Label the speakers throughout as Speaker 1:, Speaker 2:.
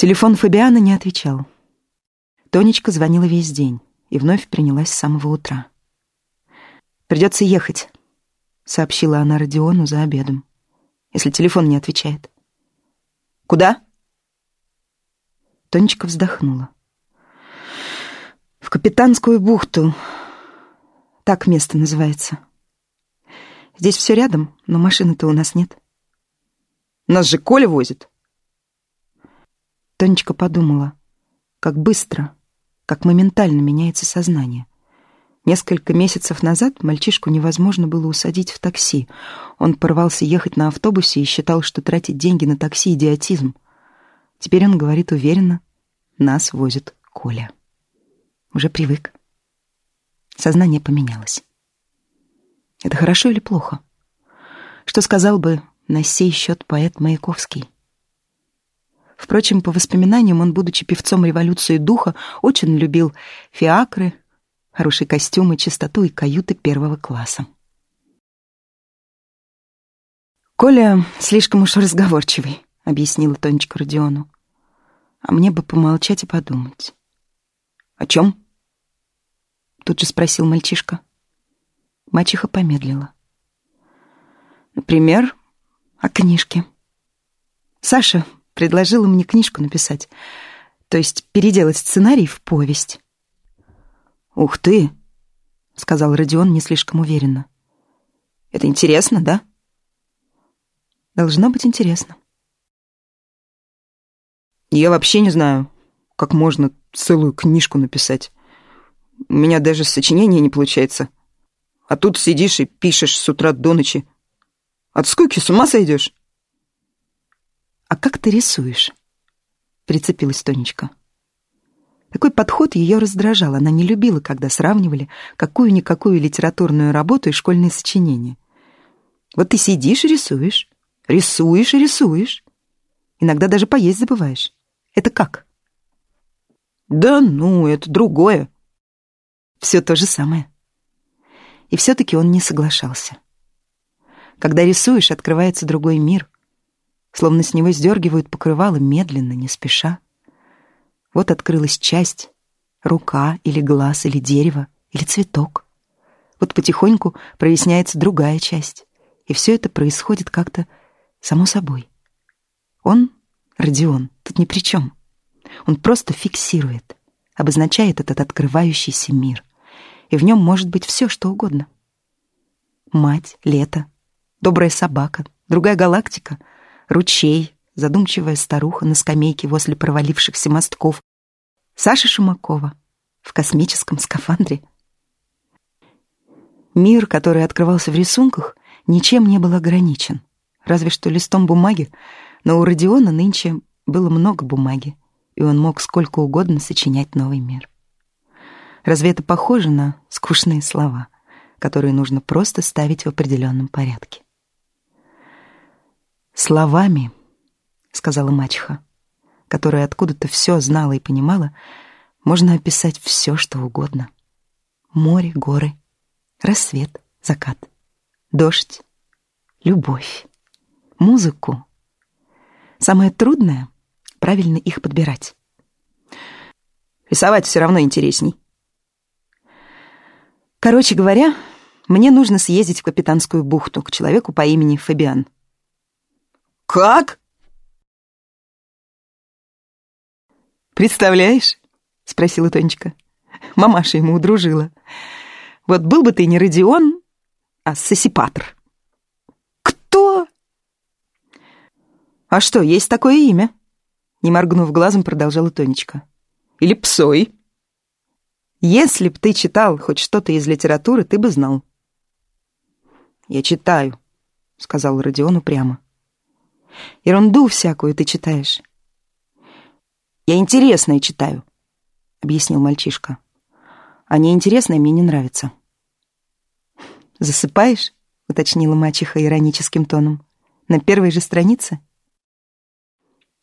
Speaker 1: Телефон Фабиана не отвечал. Тонечка звонила весь день и вновь принялась с самого утра. «Придется ехать», — сообщила она Родиону за обедом, если телефон не отвечает. «Куда?» Тонечка вздохнула. «В Капитанскую бухту. Так место называется. Здесь все рядом, но машины-то у нас нет». «Нас же Коля возит». Тонечка подумала, как быстро, как моментально меняется сознание. Несколько месяцев назад мальчишку невозможно было усадить в такси. Он порвался ехать на автобусе и считал, что тратить деньги на такси — идиотизм. Теперь он говорит уверенно, нас возит Коля. Уже привык. Сознание поменялось. Это хорошо или плохо? Что сказал бы на сей счет поэт Маяковский? Впрочем, по воспоминаниям, он, будучи певцом революции духа, очень любил фиакры, хорошие костюмы, чистоту и каюты первого класса. «Коля слишком уж разговорчивый», — объяснила Тонечка Родиону. «А мне бы помолчать и подумать». «О чем?» — тут же спросил мальчишка. Мачеха помедлила. «Например, о книжке. Саша предложила мне книжку написать, то есть переделать сценарий в повесть. «Ух ты!» — сказал Родион не слишком уверенно. «Это интересно, да?» «Должно быть интересно». «Я вообще не знаю, как можно целую книжку написать. У меня даже сочинение не получается. А тут сидишь и пишешь с утра до ночи. От скуки с ума сойдешь». «А как ты рисуешь?» — прицепилась Тонечка. Такой подход ее раздражал. Она не любила, когда сравнивали какую-никакую литературную работу и школьные сочинения. Вот ты сидишь и рисуешь, рисуешь и рисуешь. Иногда даже поесть забываешь. Это как? Да ну, это другое. Все то же самое. И все-таки он не соглашался. Когда рисуешь, открывается другой мир, словно с него сдергивают покрывало медленно, не спеша. Вот открылась часть, рука или глаз, или дерево, или цветок. Вот потихоньку проясняется другая часть, и все это происходит как-то само собой. Он, Родион, тут ни при чем. Он просто фиксирует, обозначает этот открывающийся мир, и в нем может быть все, что угодно. Мать, лето, добрая собака, другая галактика — ручей, задумчивая старуха на скамейке возле провалившихся мостков, Саша Шумакова в космическом скафандре. Мир, который открывался в рисунках, ничем не был ограничен, разве что листом бумаги, но у Родиона нынче было много бумаги, и он мог сколько угодно сочинять новый мир. Разве это похоже на скучные слова, которые нужно просто ставить в определенном порядке? «Словами», — сказала мачеха, которая откуда-то все знала и понимала, можно описать все, что угодно. Море, горы, рассвет, закат, дождь, любовь, музыку. Самое трудное — правильно их подбирать. Рисовать все равно интересней. Короче говоря, мне нужно съездить в Капитанскую бухту к человеку по имени Фабиан. «Как?» «Представляешь?» — спросила Тонечка. Мамаша ему удружила. «Вот был бы ты не Родион, а Сосипатр». «Кто?» «А что, есть такое имя?» Не моргнув глазом, продолжала Тонечка. «Или Псой?» «Если б ты читал хоть что-то из литературы, ты бы знал». «Я читаю», — сказал Родион упрямо. Ерунду всякую ты читаешь. Я интересное читаю, объяснил мальчишка. А неинтересное мне не нравится. Засыпаешь? уточнила мачеха ироническим тоном. На первой же странице?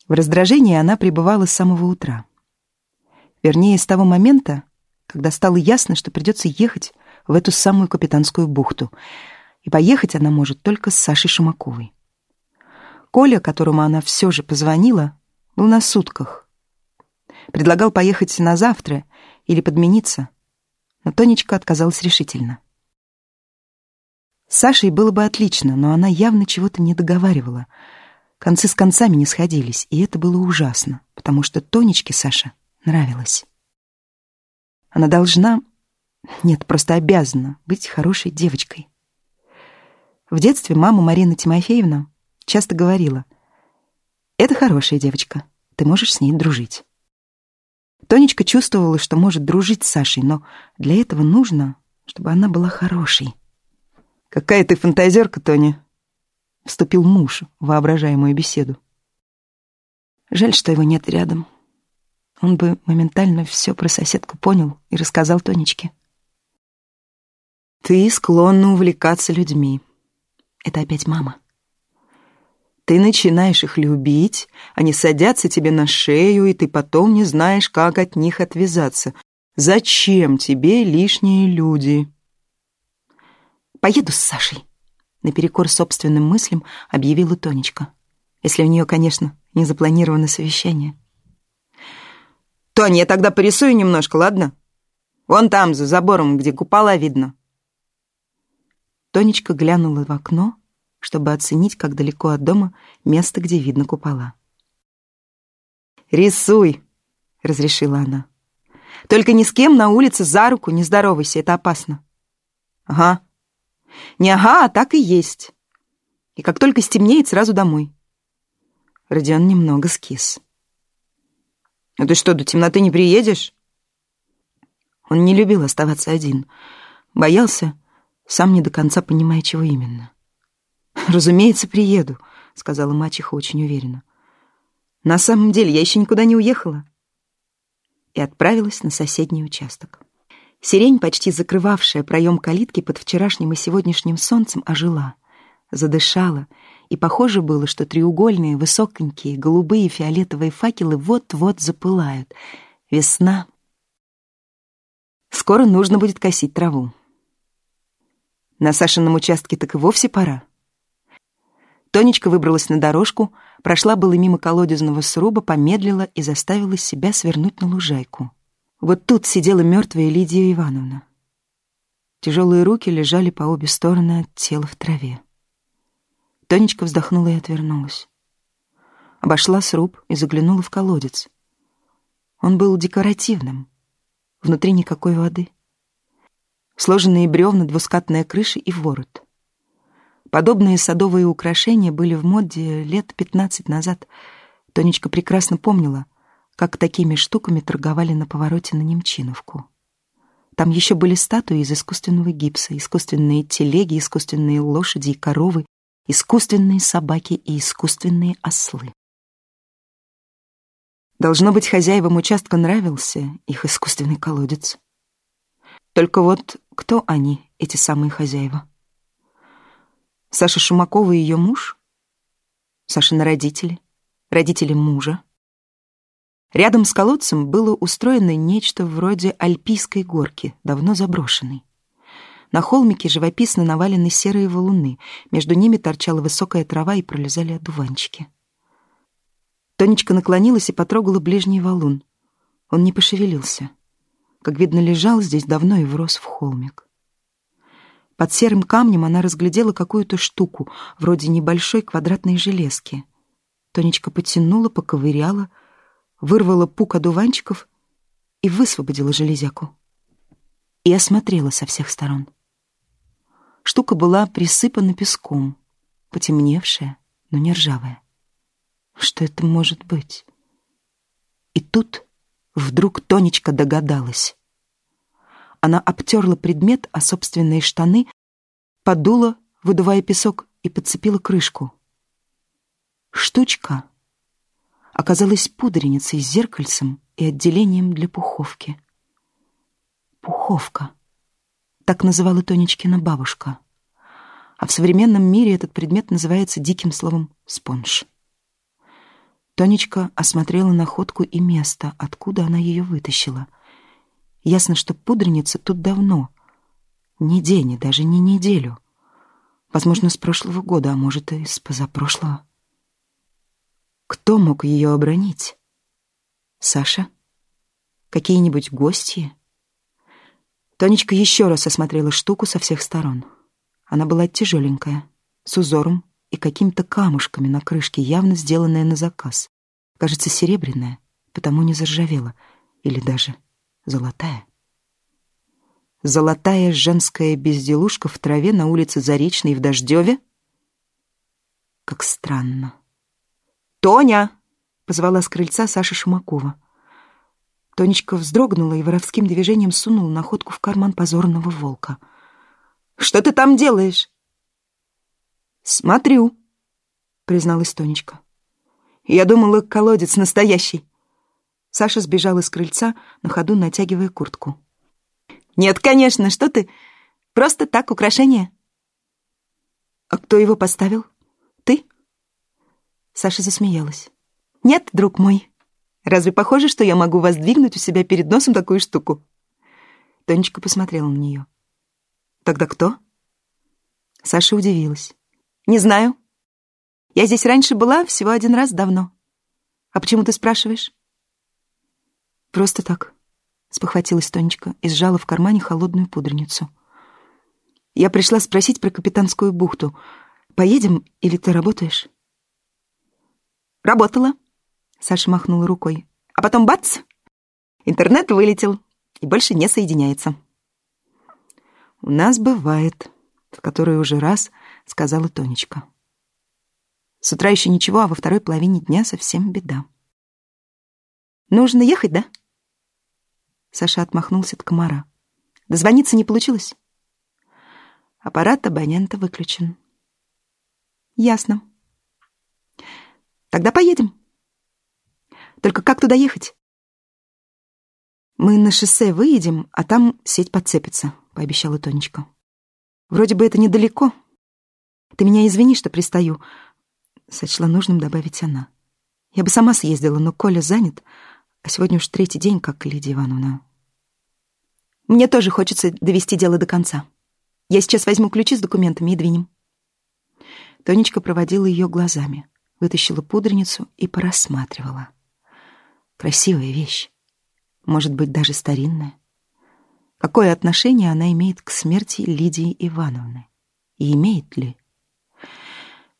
Speaker 1: В раздражении она пребывала с самого утра. Вернее, с того момента, когда стало ясно, что придется ехать в эту самую капитанскую бухту. И поехать она может только с Сашей Шумаковой. Коля, которому она все же позвонила, был на сутках Предлагал поехать на завтра или подмениться, но Тонечка отказалась решительно. С Сашей было бы отлично, но она явно чего-то не договаривала. Концы с концами не сходились, и это было ужасно, потому что Тонечке Саша нравилась. Она должна, нет, просто обязана быть хорошей девочкой. В детстве мама Марина Тимофеевна часто говорила, «Это хорошая девочка, ты можешь с ней дружить». Тонечка чувствовала, что может дружить с Сашей, но для этого нужно, чтобы она была хорошей. «Какая ты фантазерка, Тоня!» — вступил муж в воображаемую беседу. Жаль, что его нет рядом. Он бы моментально все про соседку понял и рассказал Тонечке. «Ты склонна увлекаться людьми», это опять мама. Ты начинаешь их любить, они садятся тебе на шею, и ты потом не знаешь, как от них отвязаться. Зачем тебе лишние люди? Поеду с Сашей. Наперекор собственным мыслям объявила Тонечка. Если у нее, конечно, не запланировано совещание. Тоня, я тогда порисую немножко, ладно? Вон там, за забором, где купола видно. Тонечка глянула в окно, чтобы оценить, как далеко от дома место, где видно купола. «Рисуй!» — разрешила она. «Только ни с кем на улице за руку не здоровайся, это опасно». «Ага». «Не ага, а так и есть. И как только стемнеет, сразу домой». Родион немного скис. «А ты что, до темноты не приедешь?» Он не любил оставаться один. Боялся, сам не до конца понимая, чего именно. «Разумеется, приеду», — сказала мачеха очень уверенно. «На самом деле я еще никуда не уехала». И отправилась на соседний участок. Сирень, почти закрывавшая проем калитки под вчерашним и сегодняшним солнцем, ожила, задышала, и похоже было, что треугольные, высоконькие, голубые фиолетовые факелы вот-вот запылают. Весна. Скоро нужно будет косить траву. На Сашином участке так и вовсе пора. Тонечка выбралась на дорожку, прошла было мимо колодезного сруба, помедлила и заставила себя свернуть на лужайку. Вот тут сидела мертвая Лидия Ивановна. Тяжелые руки лежали по обе стороны от тела в траве. Тонечка вздохнула и отвернулась. Обошла сруб и заглянула в колодец. Он был декоративным. Внутри никакой воды сложенные бревна, двускатная крыша и ворот. Подобные садовые украшения были в моде лет пятнадцать назад. Тонечка прекрасно помнила, как такими штуками торговали на повороте на Немчиновку. Там еще были статуи из искусственного гипса, искусственные телеги, искусственные лошади и коровы, искусственные собаки и искусственные ослы. Должно быть, хозяевам участка нравился их искусственный колодец. Только вот кто они, эти самые хозяева? Саша Шумакова и ее муж? Сашины родители? Родители мужа? Рядом с колодцем было устроено нечто вроде альпийской горки, давно заброшенной. На холмике живописно навалены серые валуны, между ними торчала высокая трава и пролезали одуванчики. Тонечка наклонилась и потрогала ближний валун. Он не пошевелился как видно, лежал здесь давно и врос в холмик. Под серым камнем она разглядела какую-то штуку, вроде небольшой квадратной железки. Тонечка потянула, поковыряла, вырвала пук одуванчиков и высвободила железяку. И осмотрела со всех сторон. Штука была присыпана песком, потемневшая, но не ржавая. Что это может быть? И тут Вдруг Тонечка догадалась. Она обтерла предмет о собственные штаны, подула, выдувая песок, и подцепила крышку. Штучка оказалась пудреницей с зеркальцем и отделением для пуховки. Пуховка. Так называла Тонечкина бабушка. А в современном мире этот предмет называется диким словом «спонж». Тонечка осмотрела находку и место, откуда она ее вытащила. Ясно, что пудреница тут давно. Не день и даже не неделю. Возможно, с прошлого года, а может, и с позапрошлого. Кто мог ее обронить? Саша Какие-нибудь гости? Тонечка еще раз осмотрела штуку со всех сторон. Она была тяжеленькая, с узором и какими-то камушками на крышке, явно сделанная на заказ. Кажется, серебряная, потому не заржавела. Или даже золотая. Золотая женская безделушка в траве на улице Заречной в Дождеве? Как странно. «Тоня!» — позвала с крыльца Саша Шумакова. Тонечка вздрогнула и воровским движением сунула находку в карман позорного волка. «Что ты там делаешь?» «Смотрю», — призналась Тонечка. «Я думала, колодец настоящий». Саша сбежала с крыльца, на ходу натягивая куртку. «Нет, конечно, что ты? Просто так, украшение». «А кто его поставил? Ты?» Саша засмеялась. «Нет, друг мой. Разве похоже, что я могу воздвигнуть у себя перед носом такую штуку?» Тонечка посмотрела на нее. «Тогда кто?» Саша удивилась. «Не знаю. Я здесь раньше была всего один раз давно. А почему ты спрашиваешь?» «Просто так», — спохватилась Тонечка и сжала в кармане холодную пудреницу. «Я пришла спросить про капитанскую бухту. Поедем или ты работаешь?»
Speaker 2: «Работала», — Саша махнула рукой. «А потом бац! Интернет вылетел и больше не соединяется».
Speaker 1: «У нас бывает», — в который уже раз — сказала Тонечка. С утра еще ничего, а во второй половине дня совсем беда.
Speaker 2: «Нужно ехать, да?»
Speaker 1: Саша отмахнулся от комара.
Speaker 2: «Дозвониться не получилось?»
Speaker 1: Аппарат абонента выключен.
Speaker 2: «Ясно. Тогда поедем. Только как туда ехать?»
Speaker 1: «Мы на шоссе выедем, а там сеть подцепится», — пообещала Тонечка. «Вроде бы это недалеко, ты меня извини, что пристаю. Сочла нужным добавить она. Я бы сама съездила, но Коля занят, а сегодня уж третий день, как Лидия Ивановна.
Speaker 2: Мне тоже хочется довести дело до конца. Я сейчас возьму ключи с документами и двинем.
Speaker 1: Тонечка проводила ее глазами, вытащила пудреницу и порассматривала. Красивая вещь. Может быть, даже старинная. Какое отношение она имеет к смерти Лидии Ивановны? И имеет ли?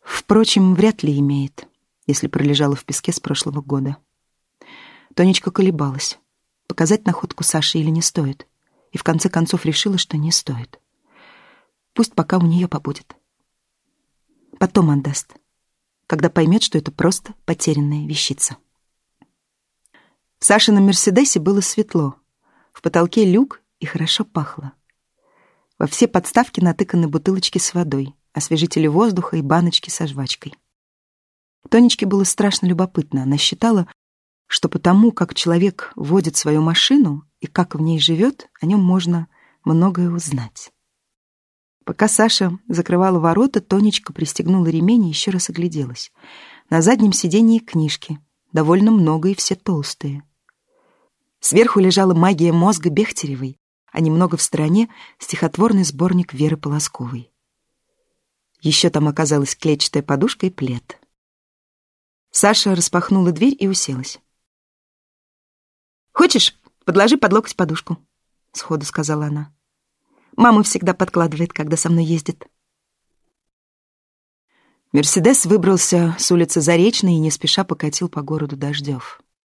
Speaker 1: Впрочем, вряд ли имеет, если пролежала в песке с прошлого года. Тонечка колебалась, показать находку Саше или не стоит, и в конце концов решила, что не стоит. Пусть пока у нее побудет. Потом отдаст, когда поймет, что это просто потерянная вещица. В Сашином Мерседесе было светло, в потолке люк и хорошо пахло. Во все подставки натыканы бутылочки с водой освежители воздуха и баночки со жвачкой. Тонечке было страшно любопытно. Она считала, что потому, как человек водит свою машину и как в ней живет, о нем можно многое узнать. Пока Саша закрывала ворота, Тонечка пристегнула ремень и еще раз огляделась. На заднем сидении книжки, довольно много и все толстые. Сверху лежала «Магия мозга» Бехтеревой, а немного в стороне — стихотворный сборник Веры Полосковой. Еще там оказалась клетчатая подушка и плед. Саша распахнула дверь и уселась.
Speaker 2: «Хочешь, подложи под локоть подушку», — сходу сказала она. «Мама всегда подкладывает, когда со мной ездит».
Speaker 1: Мерседес выбрался с улицы Заречной и не спеша покатил по городу Дождев.